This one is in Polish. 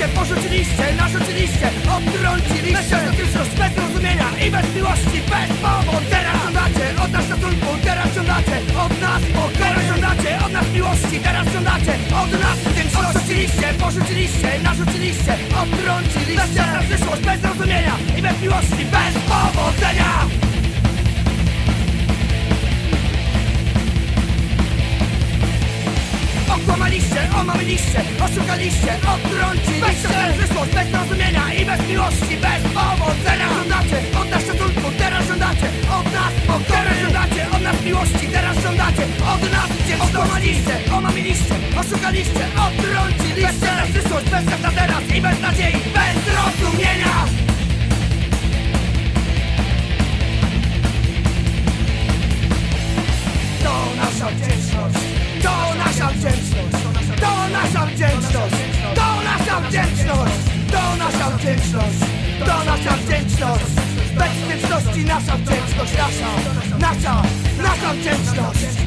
Oszukaliście, porzuciliście, narzuciliście Odtrąciliście Bezsensowność, bez rozumienia i bez miłości Bez powodzenia Żądacie od nas szacunku, teraz żądacie Od nas pokoju żądacie Od nas miłości, teraz żądacie Od nas wdzięczności Oszukaliście, porzuciliście, narzuciliście Bezsensowna przyszłość, Okłamaliście, omamiliście, oszukaliście, odtrąciliście Bez przyszłość, bez rozumienia i bez miłości, bez powodzenia. Żądacie od nas szacunku, teraz żądacie od nas pokoju Teraz żądacie od nas miłości, teraz żądacie od nas wdzięczności. Okłamaliście, omamiliście, oszukaliście, odtrąciliście. Bez teraz przyszłość, bez serca teraz i bez nadziei, bez rozumienia. To nasza wdzięczność, wdzięczność, to nasza wdzięczność, to nasza wdzięczność, to nasza wdzięczność, to nasza wdzięczność. Bez wdzięczności nasza wdzięczność, nasza, nasza, nasza wdzięczność.